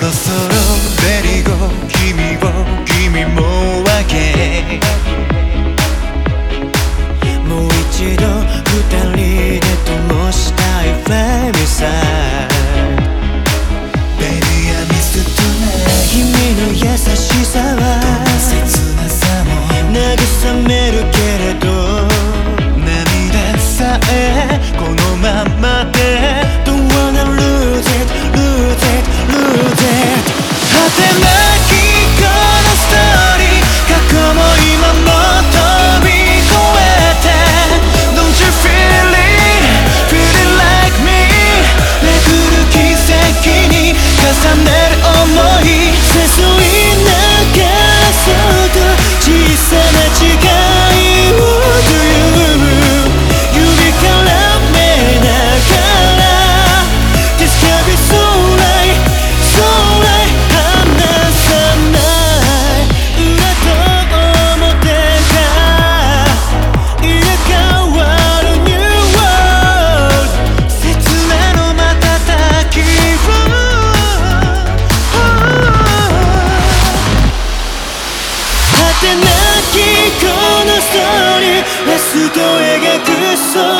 ろそろベリゴ君を君も分けもう一度二人で灯したいフェミサベリーアミスとね君の優しさは切なさも慰めるストーリーラスト描く空